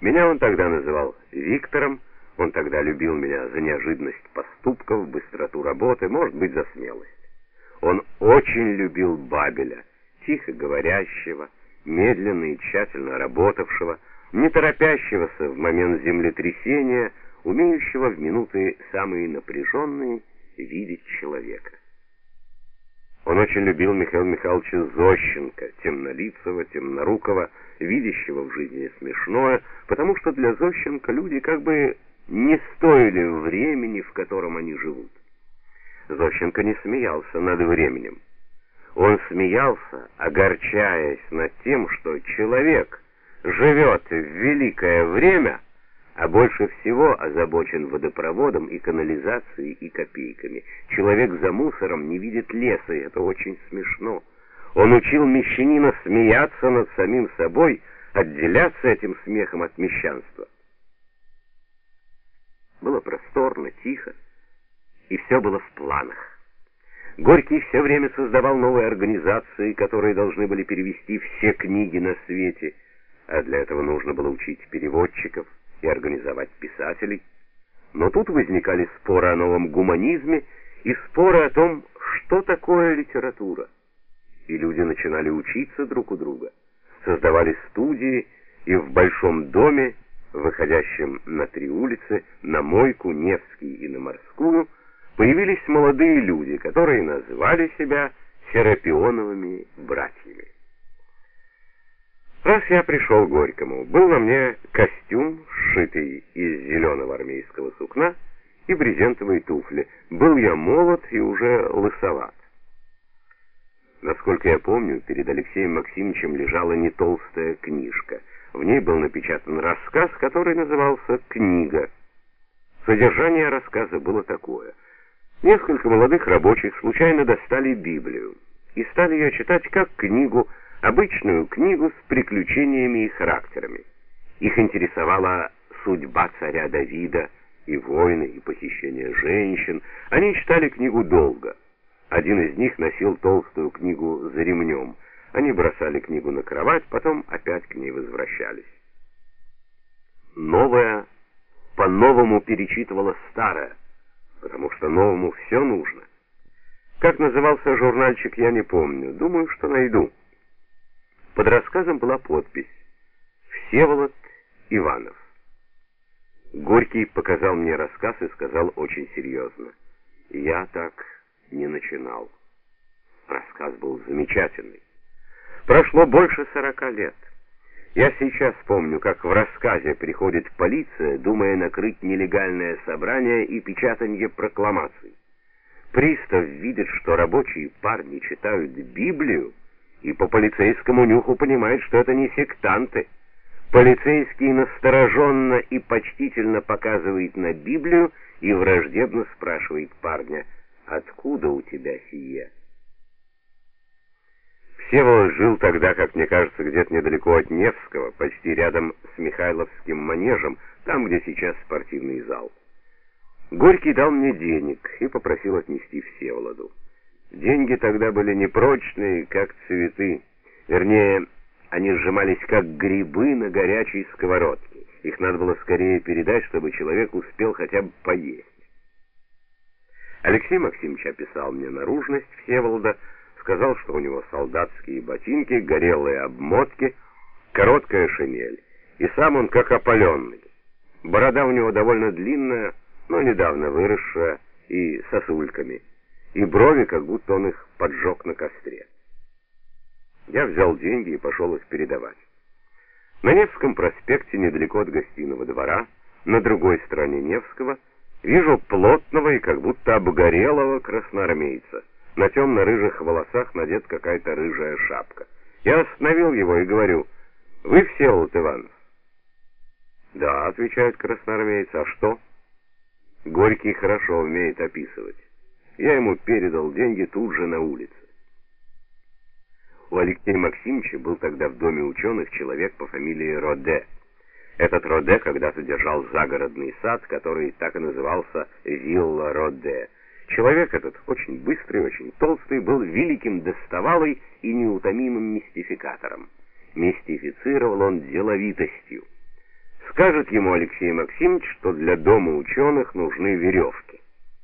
Меня он тогда называл Виктором, он тогда любил меня за неожиданность поступков, быстроту работы, может быть, за смелость. Он очень любил Бабеля, тихо говорящего, медленно и тщательно работавшего, не торопящегося в момент землетрясения, умеющего в минуты самые напряженные видеть человека. Он очень любил Михаила Михайловича Зощенко, темнолицего, темнорукого, видящего в жизни смешное, потому что для Зощенко люди как бы не стоили времени, в котором они живут. Зощенко не смеялся над временем. Он смеялся, огорчаясь над тем, что человек живет в великое время, а больше всего озабочен водопроводом и канализацией и копейками. Человек за мусором не видит леса, и это очень смешно. Он учил мещанина смеяться над самим собой, отделяться этим смехом от мещанства. Было просторно, тихо, и все было в планах. Горький все время создавал новые организации, которые должны были перевести все книги на свете, а для этого нужно было учить переводчиков и организовать писателей. Но тут возникали споры о новом гуманизме и споры о том, что такое литература. И люди начинали учиться друг у друга, создавали студии, и в большом доме, выходящем на три улицы, на Мойку, Невский и на Морскую, появились молодые люди, которые называли себя Серапионовыми братьями. Раз я пришел к Горькому, был на мне костюм, сшитый из зеленого армейского сукна, и брезентовые туфли. Был я молод и уже лысоват. Насколько я помню, перед Алексеем Максимовичем лежала не толстая книжка. В ней был напечатан рассказ, который назывался «Книга». Содержание рассказа было такое — Несколько молодых рабочих случайно достали Библию и стали ее читать как книгу, обычную книгу с приключениями и характерами. Их интересовала судьба царя Давида, и войны, и похищение женщин. Они читали книгу долго. Один из них носил толстую книгу за ремнем. Они бросали книгу на кровать, потом опять к ней возвращались. Новое по-новому перечитывала старое потому что новому все нужно. Как назывался журнальчик, я не помню. Думаю, что найду. Под рассказом была подпись «Всеволод Иванов». Горький показал мне рассказ и сказал очень серьезно. Я так не начинал. Рассказ был замечательный. Прошло больше сорока лет. Я сейчас помню, как в рассказе приходит полиция, думая накрыть нелегальное собрание и печатание прокламаций. Пристав видит, что рабочие парни читают Библию, и по полицейскому нюху понимает, что это не сектанты. Полицейский настороженно и почтительно показывает на Библию и враждебно спрашивает парня, «Откуда у тебя сие?» Всеволод жил тогда, как мне кажется, где-то недалеко от Невского, почти рядом с Михайловским манежем, там, где сейчас спортивный зал. Горький дал мне денег и попросил отнести Всеволоду. Деньги тогда были непрочные, как цветы. Вернее, они сжимались, как грибы на горячей сковородке. Их надо было скорее передать, чтобы человек успел хотя бы поесть. Алексей Максимович описал мне наружность Всеволода, сказал, что у него солдатские ботинки, горелые обмотки, короткая шинель, и сам он как опаленный. Борода у него довольно длинная, но недавно выросшая и сосульками, и брови, как будто он их поджег на костре. Я взял деньги и пошел их передавать. На Невском проспекте, недалеко от гостиного двора, на другой стороне Невского, вижу плотного и как будто обгорелого красноармейца — на темно-рыжих волосах надет какая-то рыжая шапка. Я остановил его и говорю, «Вы Всеволод Иванов?» «Да», — отвечает красноармеец, «а что?» Горький хорошо умеет описывать. Я ему передал деньги тут же на улице. У Алексея Максимовича был тогда в доме ученых человек по фамилии Роде. Этот Роде когда-то держал загородный сад, который так и назывался «Вилла Роде». Человек этот, очень быстрый, очень толстый, был великим доставалой и неутомимым мистификатором. Мистифицировал он деловитостью. Скажет ему Алексей Максимович, что для дома ученых нужны веревки.